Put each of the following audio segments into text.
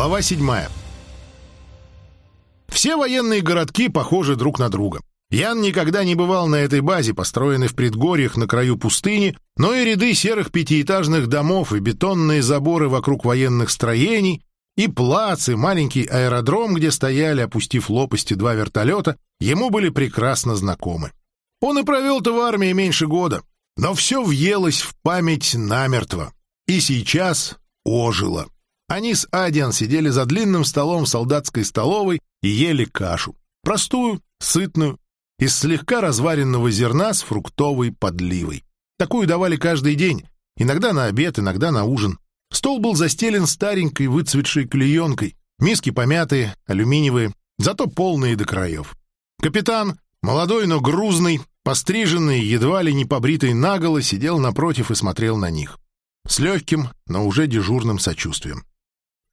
Глава 7. Все военные городки похожи друг на друга. Ян никогда не бывал на этой базе, построенной в предгорьях на краю пустыни, но и ряды серых пятиэтажных домов, и бетонные заборы вокруг военных строений, и плац, и маленький аэродром, где стояли, опустив лопасти, два вертолета, ему были прекрасно знакомы. Он и провел-то в армии меньше года, но все въелось в память намертво. И сейчас ожило. Они с Адиан сидели за длинным столом в солдатской столовой и ели кашу. Простую, сытную, из слегка разваренного зерна с фруктовой подливой. Такую давали каждый день, иногда на обед, иногда на ужин. Стол был застелен старенькой выцветшей клеенкой, миски помятые, алюминиевые, зато полные до краев. Капитан, молодой, но грузный, постриженный, едва ли не побритый наголо, сидел напротив и смотрел на них. С легким, но уже дежурным сочувствием.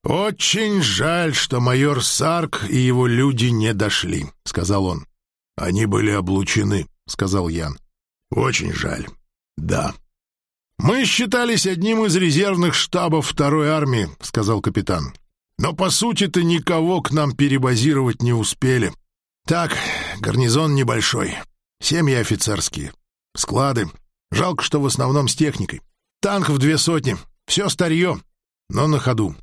«Очень жаль, что майор Сарк и его люди не дошли», — сказал он. «Они были облучены», — сказал Ян. «Очень жаль. Да». «Мы считались одним из резервных штабов второй армии», — сказал капитан. «Но, по сути-то, никого к нам перебазировать не успели. Так, гарнизон небольшой. Семьи офицерские. Склады. Жалко, что в основном с техникой. Танков две сотни. Все старье, но на ходу.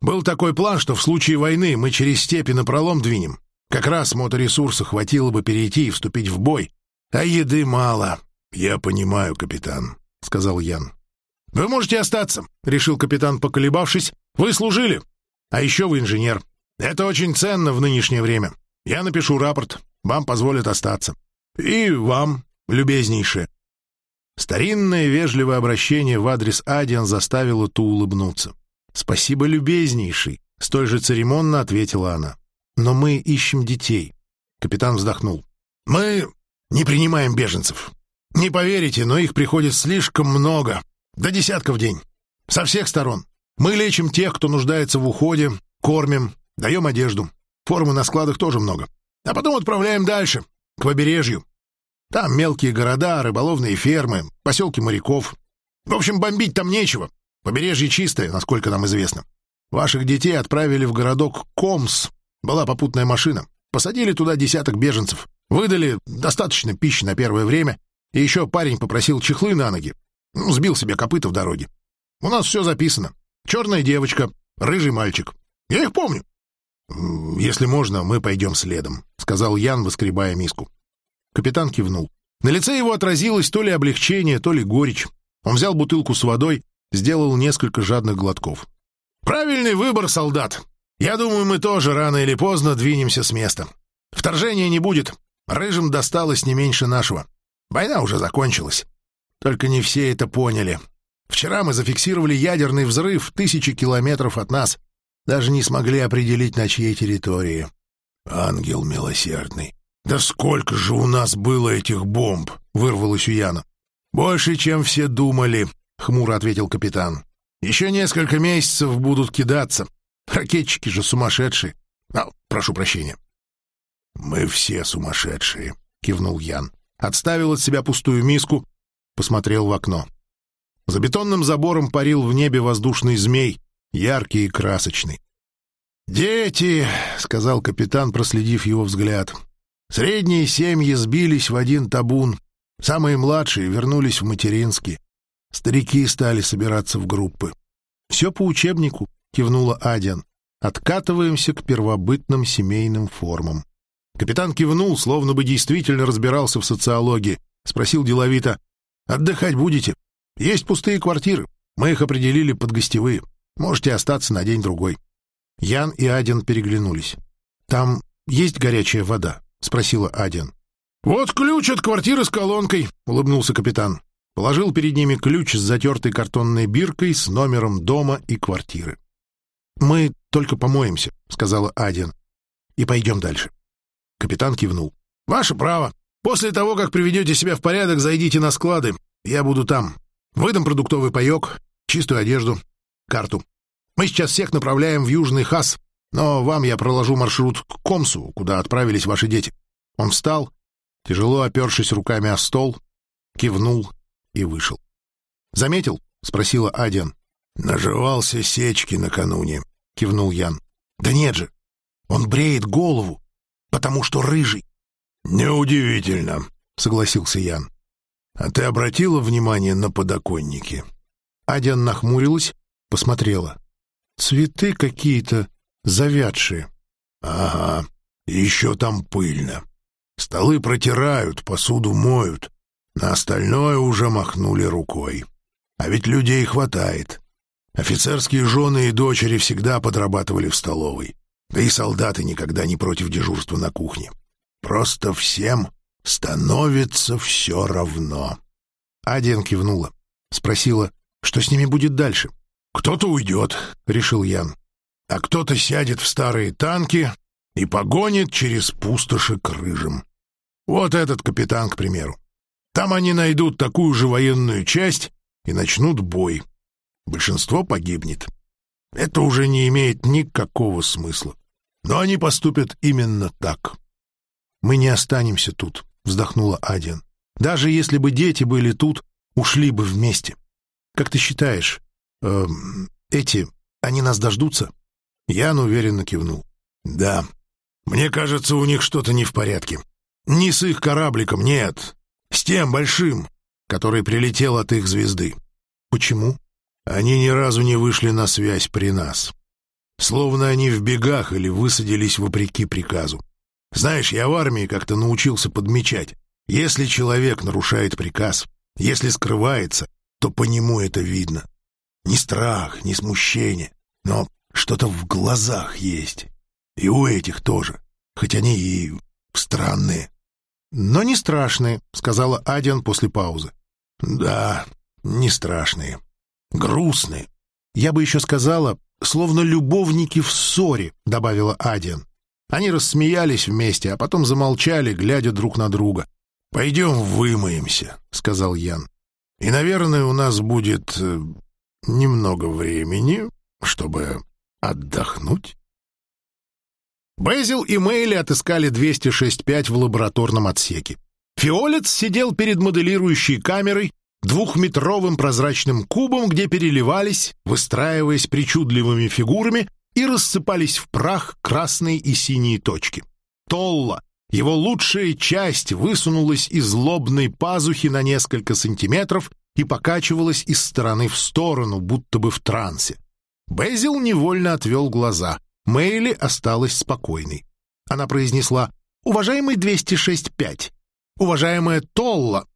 Был такой план, что в случае войны мы через степи напролом двинем. Как раз моторесурса хватило бы перейти и вступить в бой. А еды мало. Я понимаю, капитан, — сказал Ян. Вы можете остаться, — решил капитан, поколебавшись. Вы служили. А еще вы инженер. Это очень ценно в нынешнее время. Я напишу рапорт. Вам позволят остаться. И вам, любезнейшее. Старинное вежливое обращение в адрес Адиан заставило ту улыбнуться. «Спасибо, любезнейший», — столь же церемонно ответила она. «Но мы ищем детей». Капитан вздохнул. «Мы не принимаем беженцев. Не поверите, но их приходит слишком много. До десятка в день. Со всех сторон. Мы лечим тех, кто нуждается в уходе, кормим, даем одежду. Формы на складах тоже много. А потом отправляем дальше, к побережью. Там мелкие города, рыболовные фермы, поселки моряков. В общем, бомбить там нечего. Побережье чистое, насколько нам известно. Ваших детей отправили в городок Комс. Была попутная машина. Посадили туда десяток беженцев. Выдали достаточно пищи на первое время. И еще парень попросил чехлы на ноги. Ну, сбил себе копыта в дороге. У нас все записано. Черная девочка, рыжий мальчик. Я их помню. «Если можно, мы пойдем следом», — сказал Ян, воскребая миску. Капитан кивнул. На лице его отразилось то ли облегчение, то ли горечь. Он взял бутылку с водой, сделал несколько жадных глотков. «Правильный выбор, солдат. Я думаю, мы тоже рано или поздно двинемся с места. Вторжения не будет. Рыжим досталось не меньше нашего. Война уже закончилась. Только не все это поняли. Вчера мы зафиксировали ядерный взрыв тысячи километров от нас. Даже не смогли определить, на чьей территории. Ангел милосердный. Да сколько же у нас было этих бомб!» — вырвалось у Яна. «Больше, чем все думали», — хмуро ответил капитан. «Еще несколько месяцев будут кидаться. Ракетчики же сумасшедшие. А, прошу прощения». «Мы все сумасшедшие», — кивнул Ян. Отставил от себя пустую миску, посмотрел в окно. За бетонным забором парил в небе воздушный змей, яркий и красочный. «Дети», — сказал капитан, проследив его взгляд. «Средние семьи сбились в один табун. Самые младшие вернулись в материнские. Старики стали собираться в группы. «Все по учебнику», — кивнула Адиан. «Откатываемся к первобытным семейным формам». Капитан кивнул, словно бы действительно разбирался в социологии. Спросил деловито. «Отдыхать будете? Есть пустые квартиры. Мы их определили под гостевые. Можете остаться на день-другой». Ян и Адиан переглянулись. «Там есть горячая вода?» — спросила Адиан. «Вот ключ от квартиры с колонкой», — улыбнулся капитан. Положил перед ними ключ с затертой картонной биркой с номером дома и квартиры. «Мы только помоемся», — сказала Адиан. «И пойдем дальше». Капитан кивнул. «Ваше право. После того, как приведете себя в порядок, зайдите на склады. Я буду там. Выдам продуктовый паек, чистую одежду, карту. Мы сейчас всех направляем в Южный Хас, но вам я проложу маршрут к Комсу, куда отправились ваши дети». Он встал, тяжело опершись руками о стол, кивнул и вышел. «Заметил?» — спросила Адиан. «Наживался сечки накануне», — кивнул Ян. Да нет же, он бреет голову, потому что рыжий. Неудивительно, согласился Ян. А ты обратила внимание на подоконники? Адиан нахмурилась, посмотрела. Цветы какие-то завядшие. Ага, еще там пыльно. Столы протирают, посуду моют. На остальное уже махнули рукой. А ведь людей хватает. Офицерские жены и дочери всегда подрабатывали в столовой. Да и солдаты никогда не против дежурства на кухне. Просто всем становится все равно. Адиан кивнула. Спросила, что с ними будет дальше. «Кто-то уйдет», — решил Ян. «А кто-то сядет в старые танки и погонит через пустоши к рыжим. Вот этот капитан, к примеру. Там они найдут такую же военную часть и начнут бой. Большинство погибнет. Это уже не имеет никакого смысла. Но они поступят именно так. «Мы не останемся тут», — вздохнула Адиан. «Даже если бы дети были тут, ушли бы вместе. Как ты считаешь, э, эти, они нас дождутся?» Ян уверенно кивнул. «Да. Мне кажется, у них что-то не в порядке. Не с их корабликом, нет. С тем большим, который прилетел от их звезды. Почему? Они ни разу не вышли на связь при нас. Словно они в бегах или высадились вопреки приказу. Знаешь, я в армии как-то научился подмечать. Если человек нарушает приказ, если скрывается, то по нему это видно. Ни страх, ни смущение, но что-то в глазах есть. И у этих тоже, хоть они и странные. «Но не страшные», — сказала Адиан после паузы. «Да, не страшные. Грустные. Я бы еще сказала, словно любовники в ссоре», — добавила Адиан. Они рассмеялись вместе, а потом замолчали, глядя друг на друга. «Пойдем вымоемся», — сказал Ян. «И, наверное, у нас будет э, немного времени, чтобы отдохнуть». Безил и Мейли отыскали 206.5 в лабораторном отсеке. Фиолец сидел перед моделирующей камерой, двухметровым прозрачным кубом, где переливались, выстраиваясь причудливыми фигурами, и рассыпались в прах красные и синие точки. Толла, его лучшая часть, высунулась из лобной пазухи на несколько сантиметров и покачивалась из стороны в сторону, будто бы в трансе. Безил невольно отвел глаза. Мэйли осталась спокойной. Она произнесла «Уважаемый 206.5, уважаемая Толла».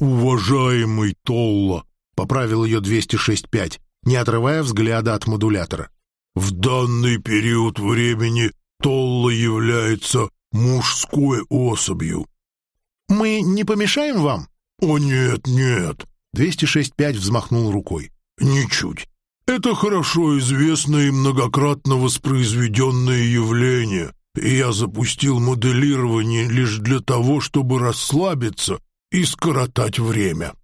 «Уважаемый Толла», — поправил ее 206.5, не отрывая взгляда от модулятора. «В данный период времени Толла является мужской особью». «Мы не помешаем вам?» «О, нет, нет!» 206.5 взмахнул рукой. «Ничуть. Это хорошо известное и многократно воспроизведенное явление, и я запустил моделирование лишь для того, чтобы расслабиться и скоротать время».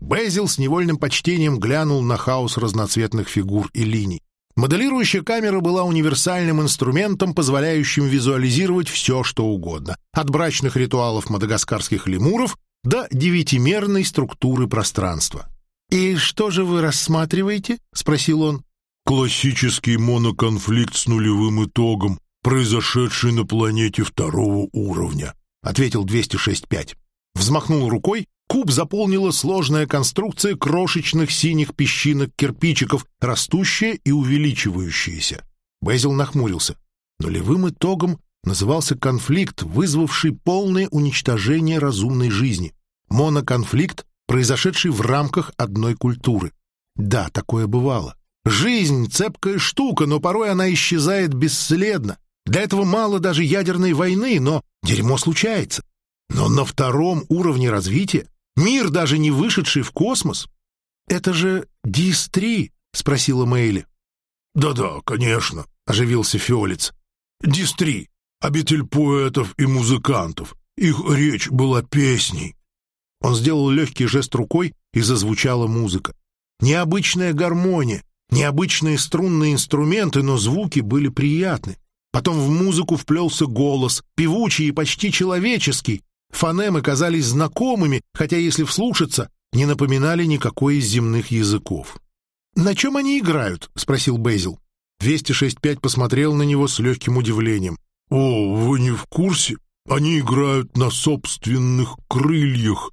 Безил с невольным почтением глянул на хаос разноцветных фигур и линий. Моделирующая камера была универсальным инструментом, позволяющим визуализировать все, что угодно. От брачных ритуалов мадагаскарских лемуров до девятимерной структуры пространства. «И что же вы рассматриваете?» — спросил он. «Классический моноконфликт с нулевым итогом, произошедший на планете второго уровня», — ответил 206.5. Взмахнул рукой, куб заполнила сложная конструкция крошечных синих песчинок-кирпичиков, растущая и увеличивающаяся. Безил нахмурился. Нулевым итогом назывался конфликт, вызвавший полное уничтожение разумной жизни. Моноконфликт произошедший в рамках одной культуры. Да, такое бывало. Жизнь — цепкая штука, но порой она исчезает бесследно. Для этого мало даже ядерной войны, но дерьмо случается. Но на втором уровне развития мир, даже не вышедший в космос... «Это же Дис-3?» — спросила Мэйли. «Да-да, конечно», — оживился Фиолец. «Дис-3, обитель поэтов и музыкантов. Их речь была песней. Он сделал легкий жест рукой, и зазвучала музыка. Необычная гармония, необычные струнные инструменты, но звуки были приятны. Потом в музыку вплелся голос, певучий и почти человеческий. Фонемы казались знакомыми, хотя, если вслушаться, не напоминали никакой из земных языков. «На чем они играют?» — спросил Бейзил. 206.5 посмотрел на него с легким удивлением. «О, вы не в курсе? Они играют на собственных крыльях,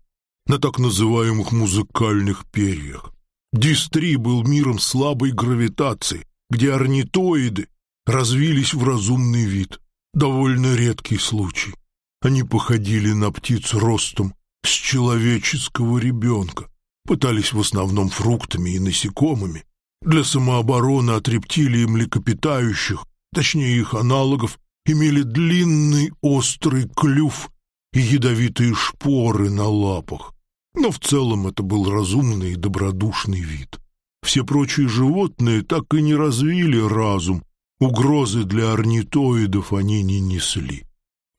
на так называемых музыкальных перьях. Дистри был миром слабой гравитации, где орнитоиды развились в разумный вид. Довольно редкий случай. Они походили на птиц ростом с человеческого ребенка, пытались в основном фруктами и насекомыми. Для самообороны от рептилий и млекопитающих, точнее их аналогов, имели длинный острый клюв и ядовитые шпоры на лапах. Но в целом это был разумный и добродушный вид. Все прочие животные так и не развили разум, угрозы для орнитоидов они не несли.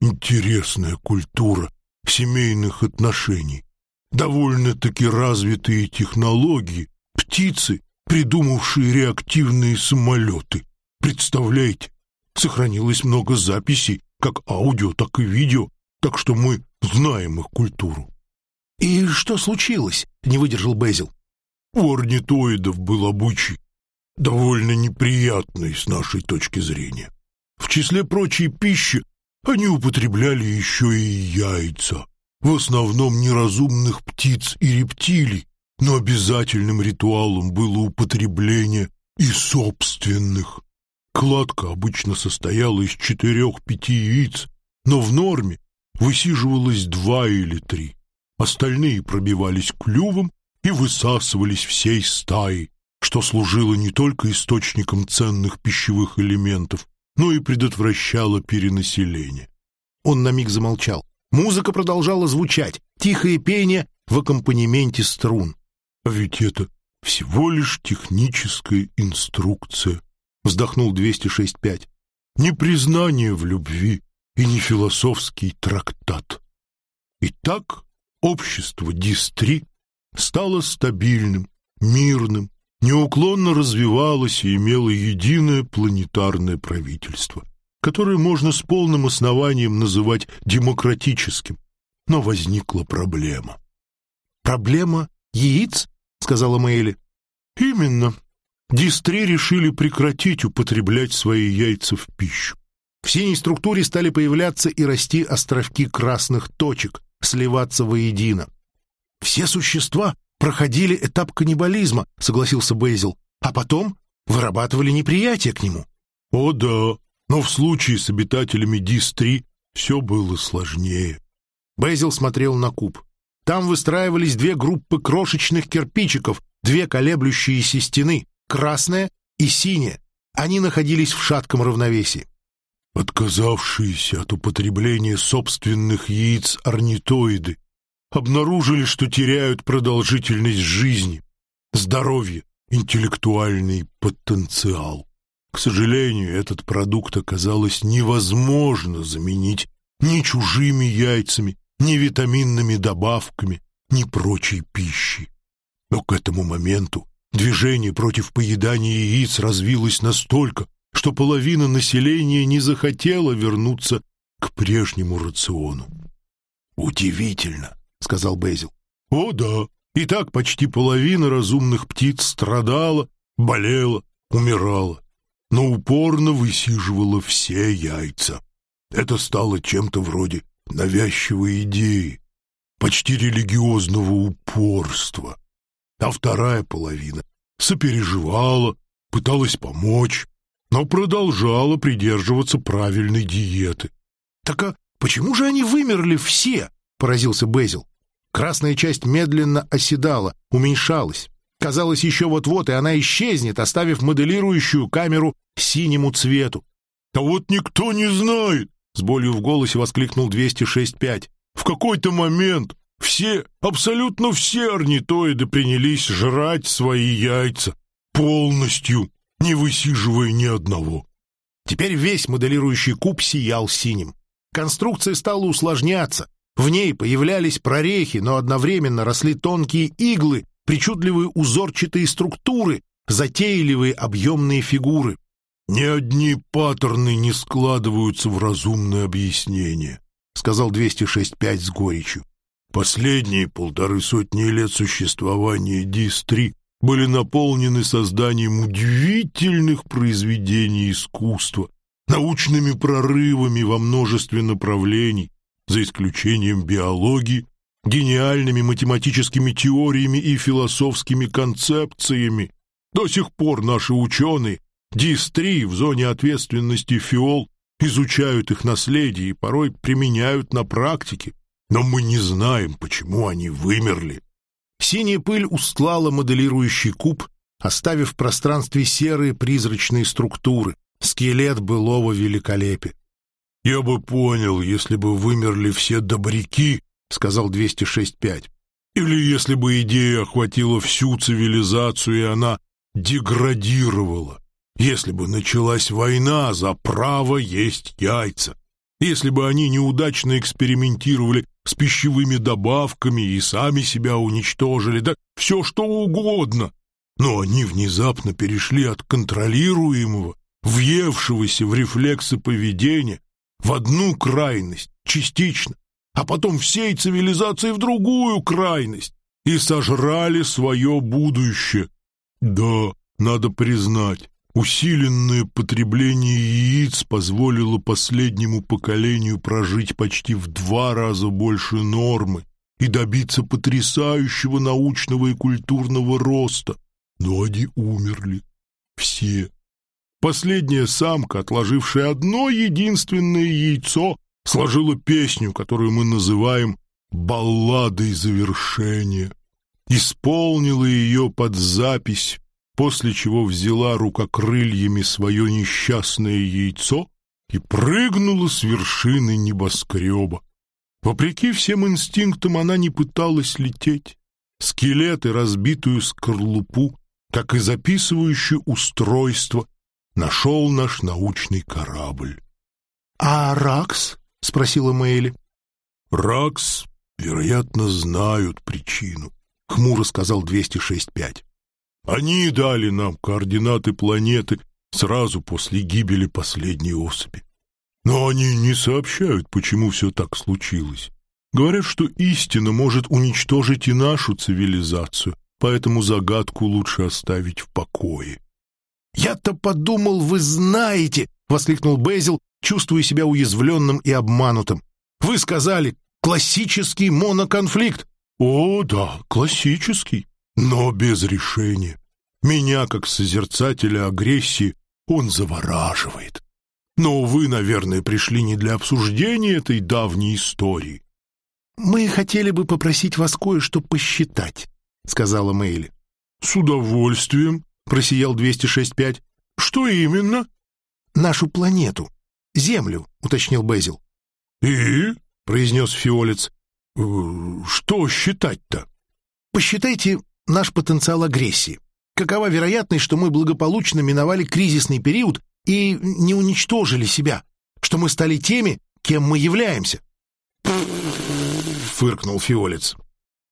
Интересная культура семейных отношений, довольно-таки развитые технологии, птицы, придумавшие реактивные самолеты. Представляете, сохранилось много записей, как аудио, так и видео, так что мы знаем их культуру. «И что случилось?» — не выдержал Безил. У орнитоидов был обычай, довольно неприятный с нашей точки зрения. В числе прочей пищи они употребляли еще и яйца, в основном неразумных птиц и рептилий, но обязательным ритуалом было употребление и собственных. Кладка обычно состояла из четырех-пяти яиц, но в норме высиживалось два или три. Остальные пробивались клювом и высасывались всей стаей, что служило не только источником ценных пищевых элементов, но и предотвращало перенаселение. Он на миг замолчал. Музыка продолжала звучать, тихое пение в аккомпанементе струн. «А ведь это всего лишь техническая инструкция», — вздохнул 206.5. «Не признание в любви и не философский трактат. Итак, общество Дистри стало стабильным, мирным, неуклонно развивалось и имело единое планетарное правительство, которое можно с полным основанием называть демократическим. Но возникла проблема. «Проблема яиц?» — сказала Мэйли. «Именно. Дистри решили прекратить употреблять свои яйца в пищу. В синей структуре стали появляться и расти островки красных точек, сливаться воедино. «Все существа проходили этап каннибализма», — согласился Бейзил, «а потом вырабатывали неприятие к нему». «О да, но в случае с обитателями Дис-3 все было сложнее». Бейзил смотрел на куб. Там выстраивались две группы крошечных кирпичиков, две колеблющиеся стены, красная и синяя. Они находились в шатком равновесии. Отказавшиеся от употребления собственных яиц орнитоиды обнаружили, что теряют продолжительность жизни, здоровье, интеллектуальный потенциал. К сожалению, этот продукт оказалось невозможно заменить ни чужими яйцами, ни витаминными добавками, ни прочей пищей. Но к этому моменту движение против поедания яиц развилось настолько, что половина населения не захотела вернуться к прежнему рациону. «Удивительно», — сказал Безил. «О да, и так почти половина разумных птиц страдала, болела, умирала, но упорно высиживала все яйца. Это стало чем-то вроде навязчивой идеи, почти религиозного упорства. А вторая половина сопереживала, пыталась помочь, но продолжала придерживаться правильной диеты. «Так а почему же они вымерли все?» — поразился Безил. Красная часть медленно оседала, уменьшалась. Казалось, еще вот-вот, и она исчезнет, оставив моделирующую камеру синему цвету. «А вот никто не знает!» — с болью в голосе воскликнул 206.5. «В какой-то момент все, абсолютно все орнитоиды принялись жрать свои яйца. Полностью!» Не высиживая ни одного. Теперь весь моделирующий куб сиял синим. Конструкция стала усложняться. В ней появлялись прорехи, но одновременно росли тонкие иглы, причудливые узорчатые структуры, затейливые объемные фигуры. «Ни одни паттерны не складываются в разумное объяснение», — сказал 206.5 с горечью. «Последние полторы сотни лет существования ДИС-3 были наполнены созданием удивительных произведений искусства, научными прорывами во множестве направлений, за исключением биологии, гениальными математическими теориями и философскими концепциями. До сих пор наши ученые, ДИС-3 в зоне ответственности ФИОЛ, изучают их наследие и порой применяют на практике, но мы не знаем, почему они вымерли. Синяя пыль устлала моделирующий куб, оставив в пространстве серые призрачные структуры, скелет былого великолепия. «Я бы понял, если бы вымерли все добряки», — сказал 206.5. «Или если бы идея охватила всю цивилизацию, и она деградировала. Если бы началась война за право есть яйца. Если бы они неудачно экспериментировали с пищевыми добавками и сами себя уничтожили, да все что угодно. Но они внезапно перешли от контролируемого, въевшегося в рефлексы поведения, в одну крайность, частично, а потом всей цивилизации в другую крайность и сожрали свое будущее. Да, надо признать, усиленное потребление яиц позволило последнему поколению прожить почти в два раза больше нормы и добиться потрясающего научного и культурного роста. Но они умерли. Все. Последняя самка, отложившая одно единственное яйцо, сложила песню, которую мы называем «балладой завершения». Исполнила ее под запись, после чего взяла рукокрыльями свое несчастное яйцо и прыгнула с вершины небоскреба. Вопреки всем инстинктам она не пыталась лететь. Скелет и разбитую скорлупу, как и записывающее устройство, нашел наш научный корабль. — А Ракс? — спросила Мэйли. — Ракс, вероятно, знают причину, — хмуро сказал 206.5. Они дали нам координаты планеты сразу после гибели последней особи. Но они не сообщают, почему все так случилось. Говорят, что истина может уничтожить и нашу цивилизацию, поэтому загадку лучше оставить в покое. «Я-то подумал, вы знаете!» — воскликнул Безил, чувствуя себя уязвленным и обманутым. «Вы сказали, классический моноконфликт!» «О, да, классический, но без решения. Меня, как созерцателя агрессии, он завораживает. Но вы, наверное, пришли не для обсуждения этой давней истории». «Мы хотели бы попросить вас кое-что посчитать», — сказала Мэйли. «С удовольствием», просиял 206.5. Что именно? Нашу планету. Землю, уточнил Безил. И? произнес Фиолец. «Э, что считать-то? Посчитайте наш потенциал агрессии. Какова вероятность, что мы благополучно миновали кризисный период и не уничтожили себя, что мы стали теми, кем мы являемся? Фыркнул Фиолец.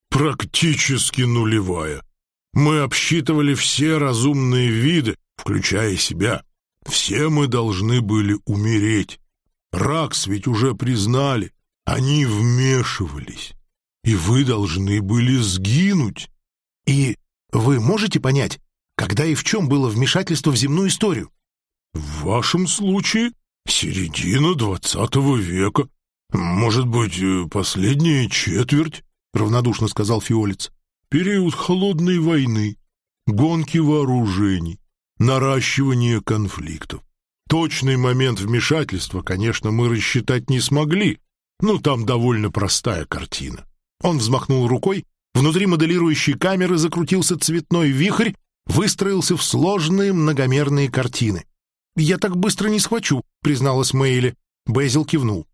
Практически нулевая. Мы обсчитывали все разумные виды, включая себя. Все мы должны были умереть. Ракс ведь уже признали. Они вмешивались. И вы должны были сгинуть. И вы можете понять, когда и в чем было вмешательство в земную историю? В вашем случае середина двадцатого века. Может быть, э, последняя четверть, равнодушно сказал Фиолец период холодной войны, гонки вооружений, наращивание конфликтов. Точный момент вмешательства, конечно, мы рассчитать не смогли, но там довольно простая картина. Он взмахнул рукой, внутри моделирующей камеры закрутился цветной вихрь, выстроился в сложные многомерные картины. «Я так быстро не схвачу», — призналась Мэйли. Безил кивнул.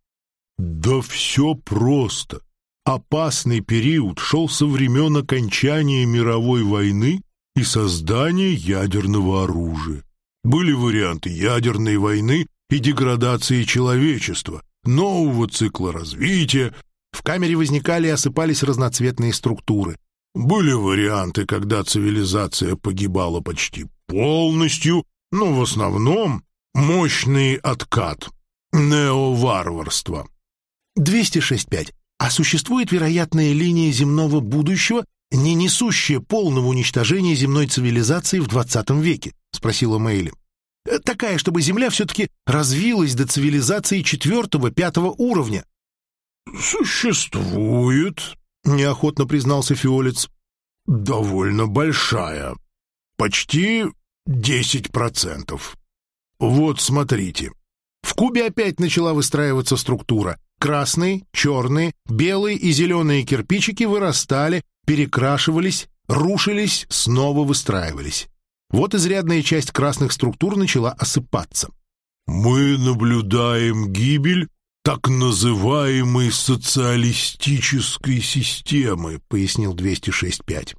«Да все просто. Опасный период шел со времен окончания мировой войны и создания ядерного оружия. Были варианты ядерной войны и деградации человечества, нового цикла развития. В камере возникали и осыпались разноцветные структуры. Были варианты, когда цивилизация погибала почти полностью, но в основном мощный откат, неоварварство. 206.5. А существует вероятная линия земного будущего, не несущая полного уничтожения земной цивилизации в 20 веке?» — спросила Мэйли. «Э, «Такая, чтобы Земля все-таки развилась до цивилизации четвертого-пятого уровня». «Существует», — неохотно признался Фиолец, — «довольно большая, почти десять процентов. Вот смотрите». В кубе опять начала выстраиваться структура. Красные, черные, белые и зеленые кирпичики вырастали, перекрашивались, рушились, снова выстраивались. Вот изрядная часть красных структур начала осыпаться. «Мы наблюдаем гибель так называемой социалистической системы», пояснил 206.5.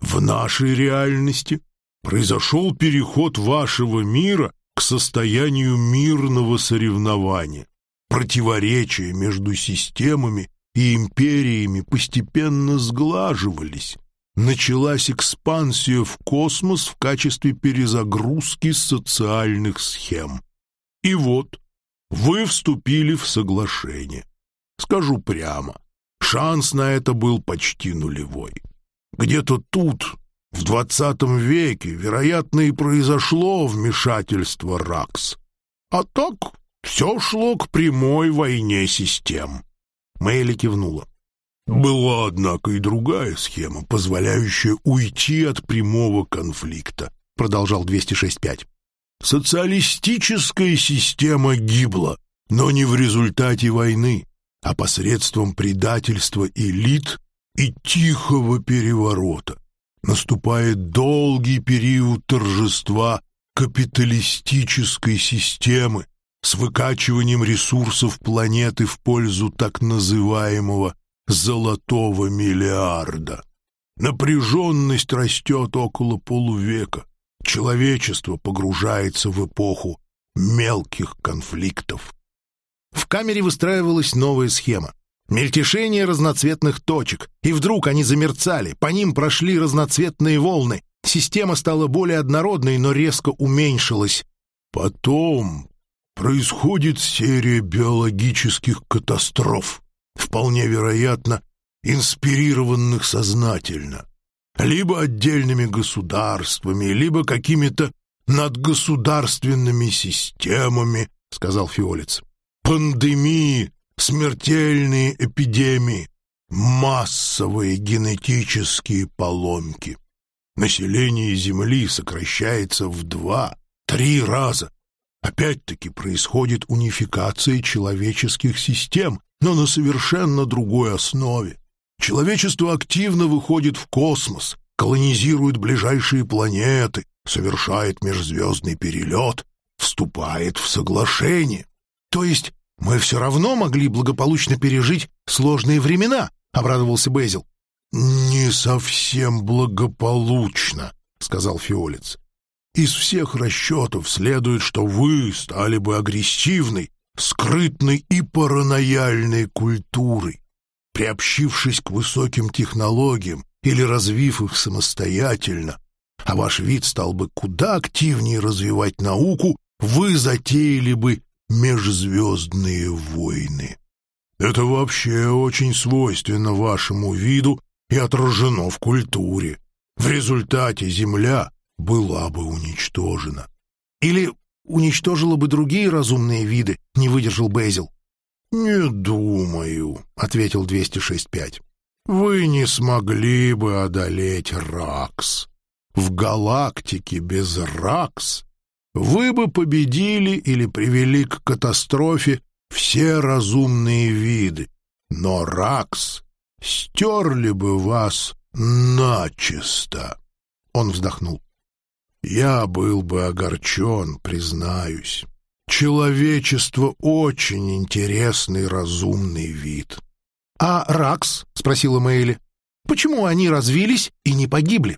«В нашей реальности произошел переход вашего мира к состоянию мирного соревнования. Противоречия между системами и империями постепенно сглаживались. Началась экспансия в космос в качестве перезагрузки социальных схем. И вот вы вступили в соглашение. Скажу прямо, шанс на это был почти нулевой. Где-то тут, в двадцатом веке, вероятно, и произошло вмешательство РАКС. А так все шло к прямой войне систем. Мэйли кивнула. Была, однако, и другая схема, позволяющая уйти от прямого конфликта, продолжал 206.5. Социалистическая система гибла, но не в результате войны, а посредством предательства элит и тихого переворота. Наступает долгий период торжества капиталистической системы, с выкачиванием ресурсов планеты в пользу так называемого «золотого миллиарда». Напряженность растет около полувека. Человечество погружается в эпоху мелких конфликтов. В камере выстраивалась новая схема. Мельтешение разноцветных точек, и вдруг они замерцали, по ним прошли разноцветные волны. Система стала более однородной, но резко уменьшилась. Потом происходит серия биологических катастроф, вполне вероятно, инспирированных сознательно, либо отдельными государствами, либо какими-то надгосударственными системами, сказал Фиолец. Пандемии, смертельные эпидемии, массовые генетические поломки. Население Земли сокращается в два-три раза Опять-таки происходит унификация человеческих систем, но на совершенно другой основе. Человечество активно выходит в космос, колонизирует ближайшие планеты, совершает межзвездный перелет, вступает в соглашение. То есть мы все равно могли благополучно пережить сложные времена, обрадовался Безил. Не совсем благополучно, сказал Фиолец. Из всех расчетов следует, что вы стали бы агрессивной, скрытной и паранояльной культурой. Приобщившись к высоким технологиям или развив их самостоятельно, а ваш вид стал бы куда активнее развивать науку, вы затеяли бы межзвездные войны. Это вообще очень свойственно вашему виду и отражено в культуре. В результате Земля была бы уничтожена. Или уничтожила бы другие разумные виды, не выдержал Безил. «Не думаю», — ответил 206.5. «Вы не смогли бы одолеть Ракс. В галактике без Ракс вы бы победили или привели к катастрофе все разумные виды, но Ракс стерли бы вас начисто». Он вздохнул. Я был бы огорчен, признаюсь. Человечество — очень интересный разумный вид. — А Ракс? — спросила Мэйли. — Почему они развились и не погибли?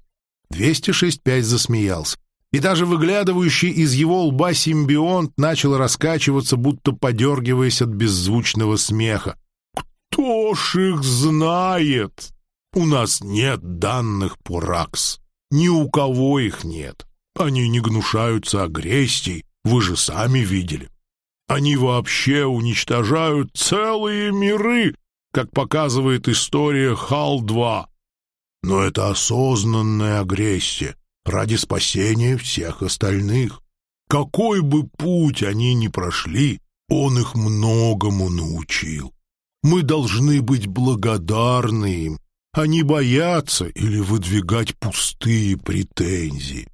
206.5 засмеялся. И даже выглядывающий из его лба симбионт начал раскачиваться, будто подергиваясь от беззвучного смеха. «Кто ж их знает? У нас нет данных по Ракс. Ни у кого их нет. Они не гнушаются агрессией, вы же сами видели. Они вообще уничтожают целые миры, как показывает история Хал-2. но это осознанная агрессия ради спасения всех остальных. Какой бы путь они ни прошли, он их многому научил. Мы должны быть благодарны им, а не бояться или выдвигать пустые претензии.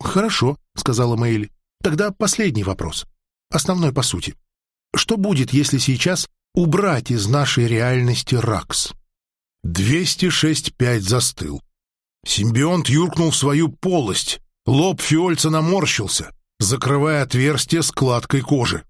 «Хорошо», — сказала Мэйли. «Тогда последний вопрос. Основной по сути. Что будет, если сейчас убрать из нашей реальности РАКС?» 206-5 застыл. Симбионт юркнул в свою полость. Лоб фиольца наморщился, закрывая отверстие складкой кожи.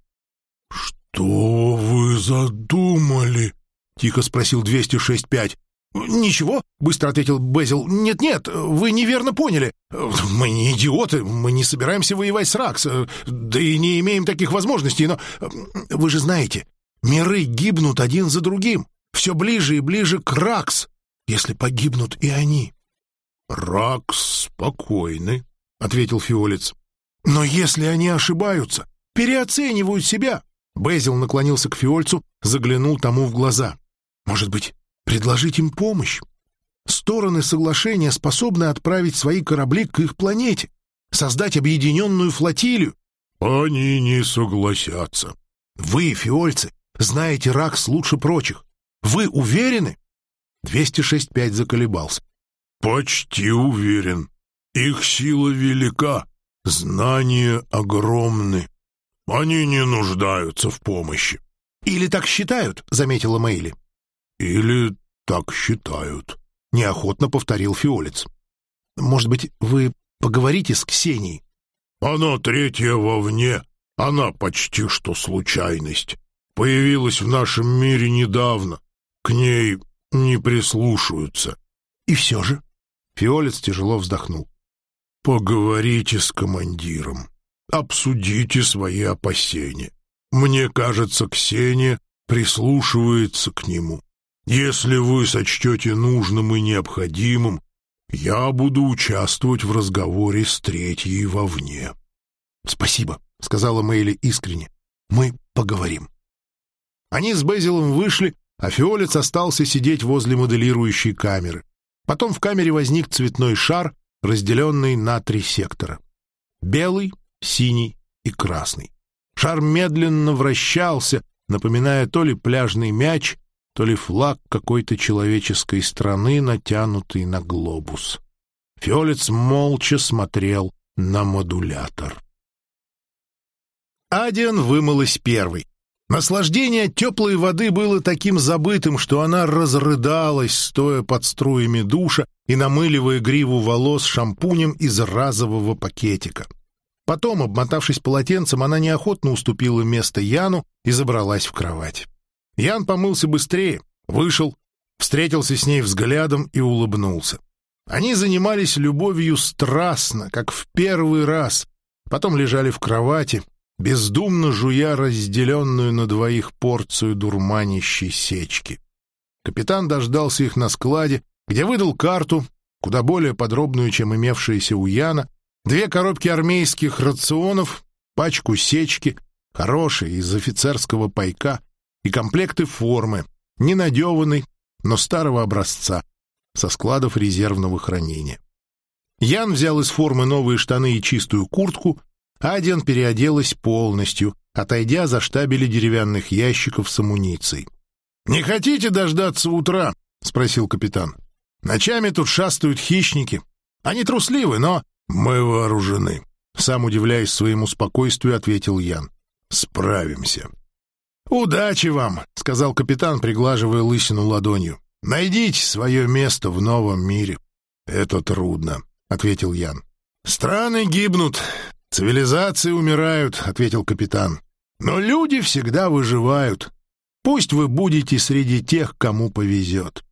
«Что вы задумали?» — тихо спросил 206-5. «Ничего», — быстро ответил Безил. «Нет-нет, вы неверно поняли. Мы не идиоты, мы не собираемся воевать с Ракс, да и не имеем таких возможностей, но вы же знаете, миры гибнут один за другим, все ближе и ближе к Ракс, если погибнут и они». «Ракс спокойны», — ответил Фиолец. «Но если они ошибаются, переоценивают себя...» Безил наклонился к Фиольцу, заглянул тому в глаза. «Может быть, предложить им помощь. Стороны соглашения способны отправить свои корабли к их планете, создать объединенную флотилию. Они не согласятся. Вы, фиольцы, знаете Ракс лучше прочих. Вы уверены? 206-5 заколебался. Почти уверен. Их сила велика, знания огромны. Они не нуждаются в помощи. Или так считают, заметила Мэйли. Или так считают», — неохотно повторил Фиолец. «Может быть, вы поговорите с Ксенией?» «Она третья вовне. Она почти что случайность. Появилась в нашем мире недавно. К ней не прислушаются». «И все же?» Фиолец тяжело вздохнул. «Поговорите с командиром. Обсудите свои опасения. Мне кажется, Ксения прислушивается к нему. Если вы сочтете нужным и необходимым, я буду участвовать в разговоре с третьей вовне». «Спасибо», — сказала Мэйли искренне. «Мы поговорим». Они с Безилом вышли, а Фиолец остался сидеть возле моделирующей камеры. Потом в камере возник цветной шар, разделенный на три сектора. Белый, синий и красный. Шар медленно вращался, напоминая то ли пляжный мяч, то ли флаг какой-то человеческой страны, натянутый на глобус. Фиолец молча смотрел на модулятор. Адиан вымылась первой. Наслаждение теплой воды было таким забытым, что она разрыдалась, стоя под струями душа и намыливая гриву волос шампунем из разового пакетика. Потом, обмотавшись полотенцем, она неохотно уступила место Яну и забралась в кровать. Ян помылся быстрее, вышел, встретился с ней взглядом и улыбнулся. Они занимались любовью страстно, как в первый раз, потом лежали в кровати, бездумно жуя разделенную на двоих порцию дурманящей сечки. Капитан дождался их на складе, где выдал карту, куда более подробную, чем имевшаяся у Яна, две коробки армейских рационов, пачку сечки, хорошей из офицерского пайка, и комплекты формы, ненадеванной, но старого образца, со складов резервного хранения. Ян взял из формы новые штаны и чистую куртку, Адиан переоделась полностью, отойдя за штабели деревянных ящиков с амуницией. «Не хотите дождаться утра?» — спросил капитан. «Ночами тут шастают хищники. Они трусливы, но...» «Мы вооружены», — сам удивляясь своему спокойствию, ответил Ян. «Справимся». «Удачи вам!» — сказал капитан, приглаживая лысину ладонью. «Найдите свое место в новом мире». «Это трудно», — ответил Ян. «Страны гибнут, цивилизации умирают», — ответил капитан. «Но люди всегда выживают. Пусть вы будете среди тех, кому повезет.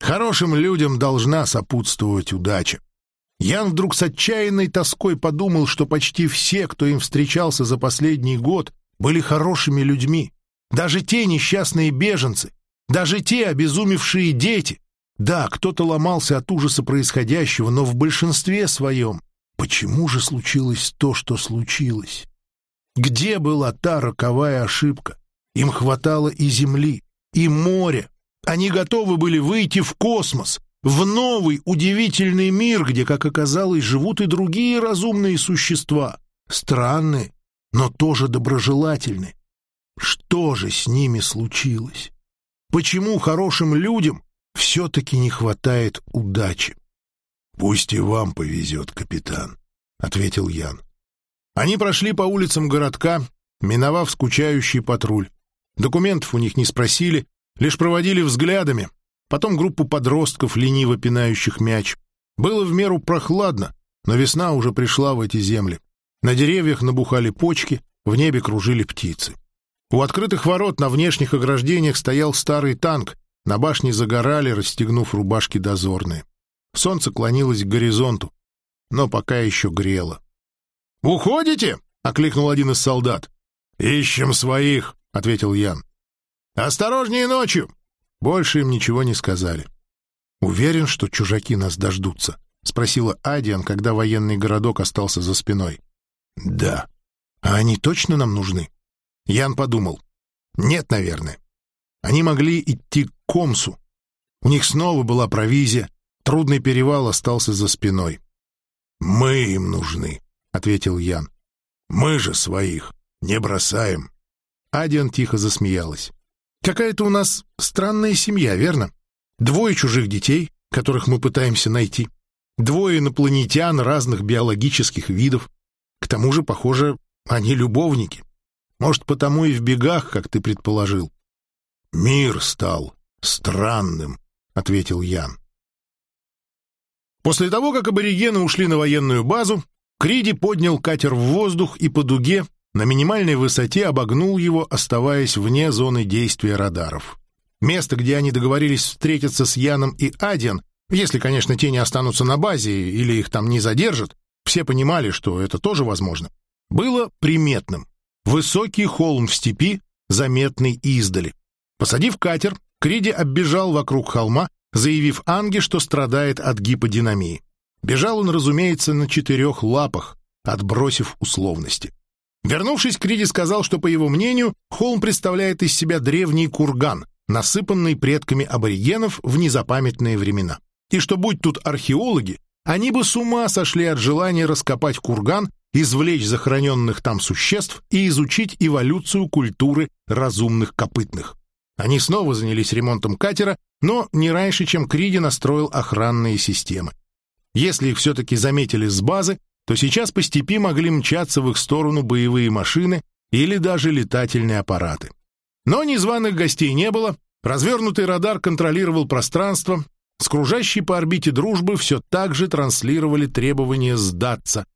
Хорошим людям должна сопутствовать удача». Ян вдруг с отчаянной тоской подумал, что почти все, кто им встречался за последний год, были хорошими людьми. Даже те несчастные беженцы, даже те обезумевшие дети. Да, кто-то ломался от ужаса происходящего, но в большинстве своем почему же случилось то, что случилось? Где была та роковая ошибка? Им хватало и земли, и моря. Они готовы были выйти в космос, в новый удивительный мир, где, как оказалось, живут и другие разумные существа, странные, но тоже доброжелательные. Что же с ними случилось? Почему хорошим людям все-таки не хватает удачи? — Пусть и вам повезет, капитан, — ответил Ян. Они прошли по улицам городка, миновав скучающий патруль. Документов у них не спросили, лишь проводили взглядами, потом группу подростков, лениво пинающих мяч. Было в меру прохладно, но весна уже пришла в эти земли. На деревьях набухали почки, в небе кружили птицы. У открытых ворот на внешних ограждениях стоял старый танк, на башне загорали, расстегнув рубашки дозорные. Солнце клонилось к горизонту, но пока еще грело. «Уходите?» — окликнул один из солдат. «Ищем своих», — ответил Ян. «Осторожнее ночью!» Больше им ничего не сказали. «Уверен, что чужаки нас дождутся?» — спросила Адиан, когда военный городок остался за спиной. «Да». «А они точно нам нужны?» Ян подумал. Нет, наверное. Они могли идти к Комсу. У них снова была провизия, трудный перевал остался за спиной. «Мы им нужны», — ответил Ян. «Мы же своих не бросаем». Адиан тихо засмеялась. «Какая-то у нас странная семья, верно? Двое чужих детей, которых мы пытаемся найти. Двое инопланетян разных биологических видов. К тому же, похоже, они любовники. Может, потому и в бегах, как ты предположил. Мир стал странным, — ответил Ян. После того, как аборигены ушли на военную базу, Криди поднял катер в воздух и по дуге на минимальной высоте обогнул его, оставаясь вне зоны действия радаров. Место, где они договорились встретиться с Яном и Адиан, если, конечно, те не останутся на базе или их там не задержат, все понимали, что это тоже возможно, было приметным. Высокий холм в степи, заметный издали. Посадив катер, Криди оббежал вокруг холма, заявив Анге, что страдает от гиподинамии. Бежал он, разумеется, на четырех лапах, отбросив условности. Вернувшись, Криди сказал, что, по его мнению, холм представляет из себя древний курган, насыпанный предками аборигенов в незапамятные времена. И что, будь тут археологи, они бы с ума сошли от желания раскопать курган извлечь захороненных там существ и изучить эволюцию культуры разумных копытных. Они снова занялись ремонтом катера, но не раньше, чем Криди настроил охранные системы. Если их все-таки заметили с базы, то сейчас по степи могли мчаться в их сторону боевые машины или даже летательные аппараты. Но незваных гостей не было, развернутый радар контролировал пространство, с по орбите дружбы все так же транслировали требования сдаться,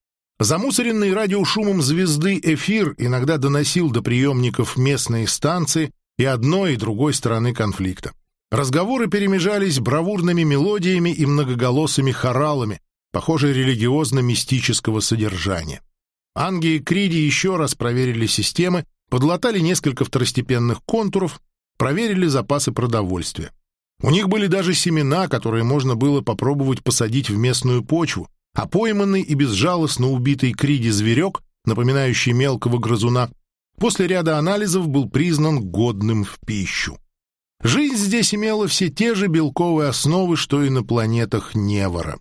Замусоренный радиошумом звезды эфир иногда доносил до приемников местные станции и одной и другой стороны конфликта. Разговоры перемежались бравурными мелодиями и многоголосыми хоралами, похоже, религиозно-мистического содержания. Анги и Криди еще раз проверили системы, подлатали несколько второстепенных контуров, проверили запасы продовольствия. У них были даже семена, которые можно было попробовать посадить в местную почву, а пойманный и безжалостно убитый Криди зверек, напоминающий мелкого грызуна, после ряда анализов был признан годным в пищу. Жизнь здесь имела все те же белковые основы, что и на планетах Невора.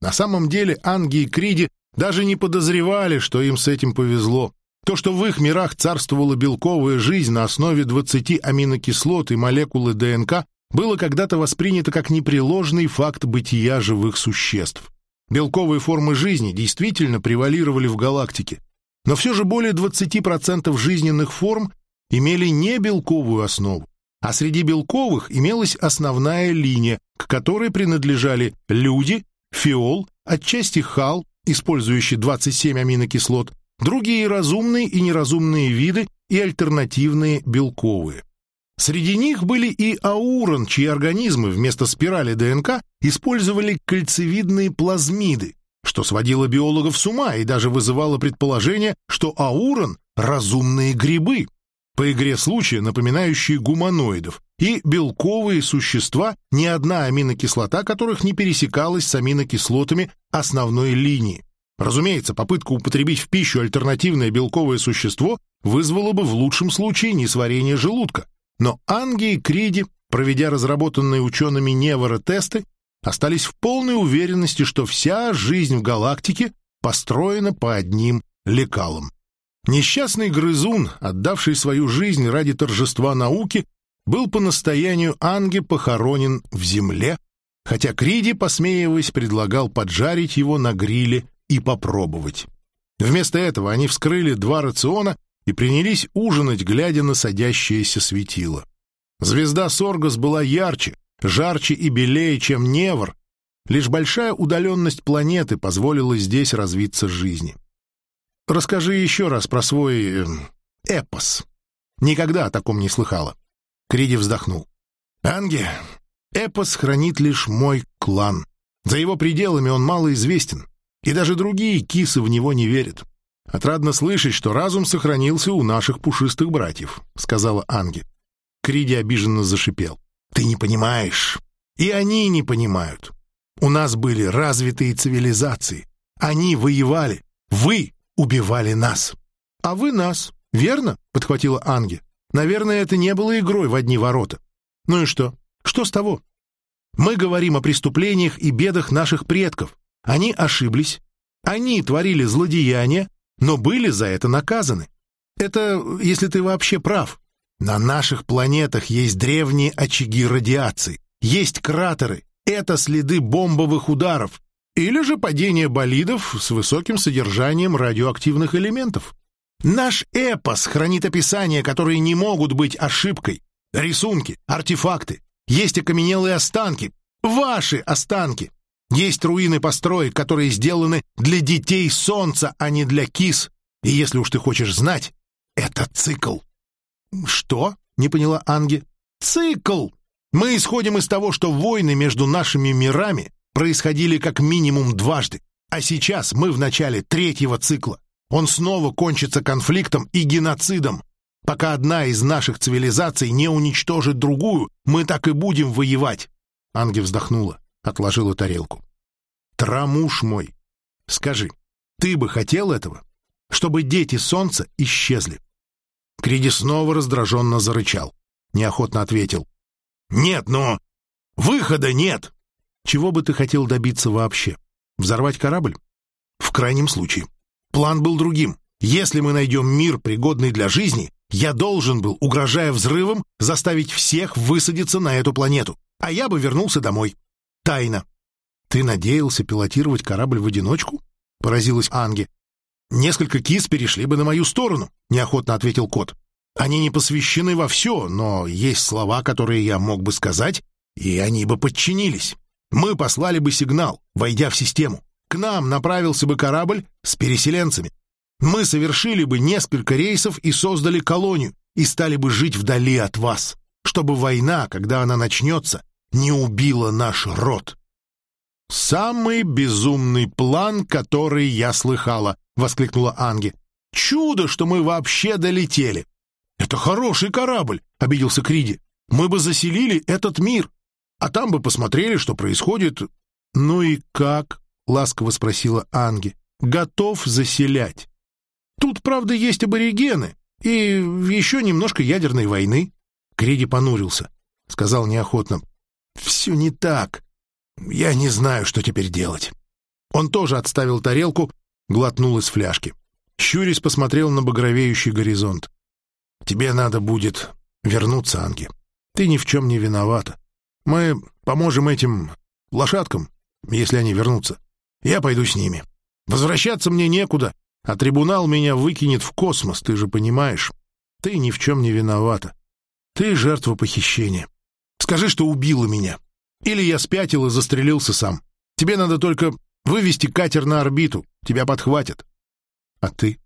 На самом деле Анги и Криди даже не подозревали, что им с этим повезло. То, что в их мирах царствовала белковая жизнь на основе 20 аминокислот и молекулы ДНК, было когда-то воспринято как непреложный факт бытия живых существ. Белковые формы жизни действительно превалировали в галактике, но все же более 20% жизненных форм имели не белковую основу, а среди белковых имелась основная линия, к которой принадлежали люди, фиол, отчасти хал, использующий 27 аминокислот, другие разумные и неразумные виды и альтернативные белковые. Среди них были и аурон, чьи организмы вместо спирали ДНК использовали кольцевидные плазмиды, что сводило биологов с ума и даже вызывало предположение, что аурон — разумные грибы, по игре случая напоминающие гуманоидов, и белковые существа, ни одна аминокислота которых не пересекалась с аминокислотами основной линии. Разумеется, попытка употребить в пищу альтернативное белковое существо вызвала бы в лучшем случае несварение желудка, но Анги и Криди, проведя разработанные учеными Невора тесты, остались в полной уверенности, что вся жизнь в галактике построена по одним лекалам. Несчастный грызун, отдавший свою жизнь ради торжества науки, был по настоянию Анги похоронен в земле, хотя Криди, посмеиваясь, предлагал поджарить его на гриле и попробовать. Вместо этого они вскрыли два рациона и принялись ужинать, глядя на садящееся светило. Звезда Соргас была ярче, жарче и белее, чем Невр. Лишь большая удаленность планеты позволила здесь развиться жизни. Расскажи еще раз про свой... Э, эпос. Никогда о таком не слыхала. Криди вздохнул. Анге, эпос хранит лишь мой клан. За его пределами он мало известен, и даже другие кисы в него не верят. Отрадно слышать, что разум сохранился у наших пушистых братьев, сказала Анге. Криди обиженно зашипел. Ты не понимаешь. И они не понимают. У нас были развитые цивилизации. Они воевали. Вы убивали нас. А вы нас, верно? Подхватила Анге. Наверное, это не было игрой в одни ворота. Ну и что? Что с того? Мы говорим о преступлениях и бедах наших предков. Они ошиблись. Они творили злодеяния, но были за это наказаны. Это если ты вообще прав. На наших планетах есть древние очаги радиации, есть кратеры, это следы бомбовых ударов или же падение болидов с высоким содержанием радиоактивных элементов. Наш эпос хранит описания, которые не могут быть ошибкой. Рисунки, артефакты, есть окаменелые останки, ваши останки. Есть руины построек, которые сделаны для детей солнца, а не для кис. И если уж ты хочешь знать, это цикл. «Что?» — не поняла Анги. «Цикл! Мы исходим из того, что войны между нашими мирами происходили как минимум дважды, а сейчас мы в начале третьего цикла. Он снова кончится конфликтом и геноцидом. Пока одна из наших цивилизаций не уничтожит другую, мы так и будем воевать». Анги вздохнула, отложила тарелку. «Трамуш мой, скажи, ты бы хотел этого? Чтобы дети солнца исчезли?» Криди снова раздраженно зарычал. Неохотно ответил. «Нет, но... Выхода нет!» «Чего бы ты хотел добиться вообще? Взорвать корабль?» «В крайнем случае. План был другим. Если мы найдем мир, пригодный для жизни, я должен был, угрожая взрывом, заставить всех высадиться на эту планету, а я бы вернулся домой. Тайна». «Ты надеялся пилотировать корабль в одиночку?» — поразилась Анге. «Несколько кис перешли бы на мою сторону», — неохотно ответил кот. «Они не посвящены во все, но есть слова, которые я мог бы сказать, и они бы подчинились. Мы послали бы сигнал, войдя в систему. К нам направился бы корабль с переселенцами. Мы совершили бы несколько рейсов и создали колонию, и стали бы жить вдали от вас, чтобы война, когда она начнется, не убила наш род». «Самый безумный план, который я слыхала», — воскликнула Анги. «Чудо, что мы вообще долетели!» «Это хороший корабль!» — обиделся Криди. «Мы бы заселили этот мир, а там бы посмотрели, что происходит». «Ну и как?» — ласково спросила Анги. «Готов заселять. Тут, правда, есть аборигены и еще немножко ядерной войны». Криди понурился, сказал неохотно. «Все не так. Я не знаю, что теперь делать». Он тоже отставил тарелку, глотнул из фляжки. Щурис посмотрел на багровеющий горизонт. «Тебе надо будет вернуться, Анги. Ты ни в чем не виновата. Мы поможем этим лошадкам, если они вернутся. Я пойду с ними. Возвращаться мне некуда, а трибунал меня выкинет в космос, ты же понимаешь. Ты ни в чем не виновата. Ты жертва похищения. Скажи, что убила меня. Или я спятил и застрелился сам. Тебе надо только Вывести катер на орбиту. Тебя подхватят. А ты?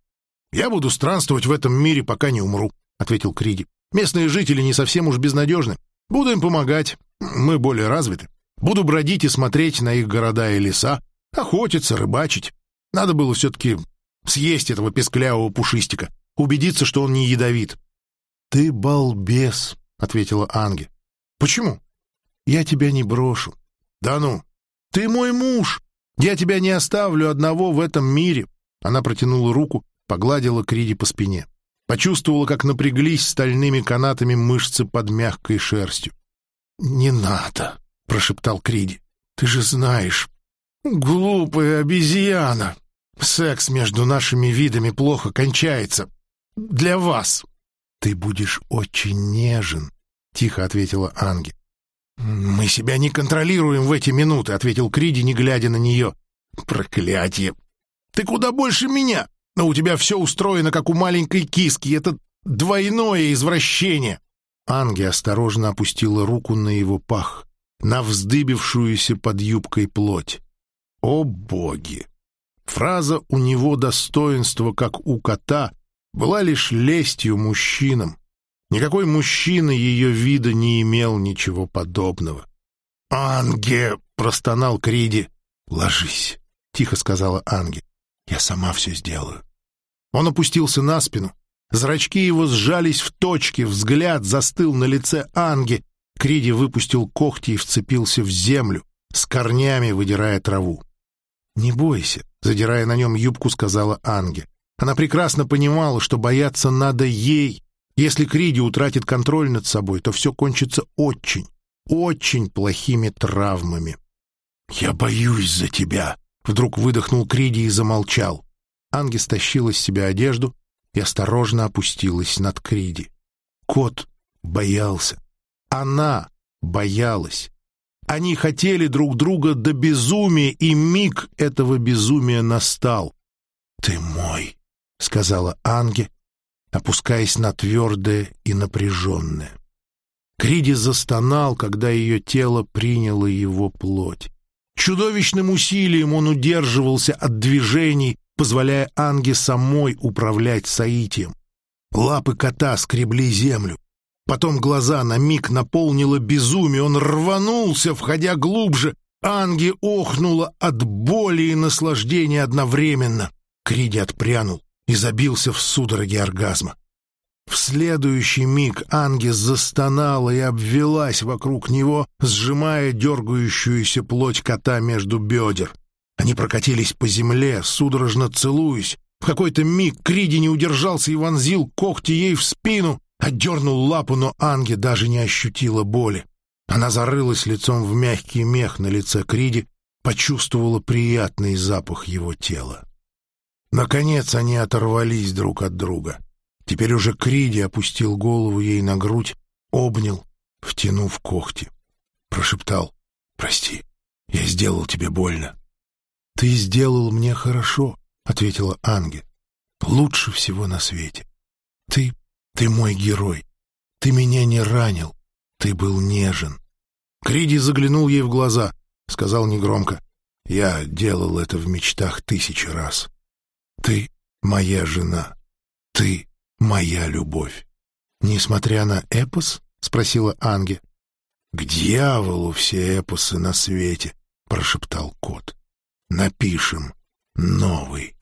Я буду странствовать в этом мире, пока не умру, ответил Криди. Местные жители не совсем уж безнадежны. Буду им помогать. Мы более развиты. Буду бродить и смотреть на их города и леса, охотиться, рыбачить. Надо было все-таки съесть этого песклявого пушистика, убедиться, что он не ядовит. — Ты балбес, — ответила Анге. — Почему? — Я тебя не брошу. — Да ну, ты мой муж. «Я тебя не оставлю одного в этом мире!» Она протянула руку, погладила Криди по спине. Почувствовала, как напряглись стальными канатами мышцы под мягкой шерстью. «Не надо!» — прошептал Криди. Ты же знаешь, глупая обезьяна. Секс между нашими видами плохо кончается. Для вас. Ты будешь очень нежен, — тихо ответила Анги. «Мы себя не контролируем в эти минуты», — ответил Криди, не глядя на нее. «Проклятие! Ты куда больше меня, но у тебя все устроено, как у маленькой киски. Это двойное извращение!» Анги осторожно опустила руку на его пах, на вздыбившуюся под юбкой плоть. «О боги!» Фраза «у него достоинство, как у кота» была лишь лестью мужчинам. Никакой мужчина ее вида не имел ничего подобного. «Анге!» — простонал Криди. «Ложись», — тихо сказала Анге. «Я сама все сделаю». Он опустился на спину. Зрачки его сжались в точке, взгляд застыл на лице Анги. Криди выпустил когти и вцепился в землю, с корнями выдирая траву. «Не бойся», — задирая на нем юбку, сказала Анге. Она прекрасно понимала, что бояться надо ей, если Криди утратит контроль над собой, то все кончится очень, очень плохими травмами. «Я боюсь за тебя!» — вдруг выдохнул Криди и замолчал. Анги стащила с себя одежду и осторожно опустилась над Криди. Кот боялся. Она боялась. Они хотели друг друга до безумия, и миг этого безумия настал. «Ты мой», — сказала Анге, опускаясь на твердое и напряженное. Криди застонал, когда ее тело приняло его плоть. Чудовищным усилием он удерживался от движений, позволяя Анге самой управлять Саитием. Лапы кота скребли землю. Потом глаза на миг наполнило безумие. Он рванулся, входя глубже. Анги охнула от боли и наслаждения одновременно. Криди отпрянул и забился в судороге оргазма. В следующий миг Ангес застонала и обвелась вокруг него, сжимая дергающуюся плоть кота между бедер. Они прокатились по земле, судорожно целуясь. В какой-то миг Криди не удержался и вонзил когти ей в спину, отдернул лапу, но Анге даже не ощутила боли. Она зарылась лицом в мягкий мех на лице Криди, почувствовала приятный запах его тела. Наконец они оторвались друг от друга. Теперь уже Криди опустил голову ей на грудь, обнял, втянув когти. Прошептал «Прости, я сделал тебе больно». «Ты сделал мне хорошо», — ответила Анге. «Лучше всего на свете. Ты, ты мой герой. Ты меня не ранил. Ты был нежен». Криди заглянул ей в глаза, сказал негромко. «Я делал это в мечтах тысячи раз». Ты моя жена. Ты моя любовь. Несмотря на эпос? Спросила Анге. К дьяволу все эпосы на свете, прошептал кот. Напишем новый.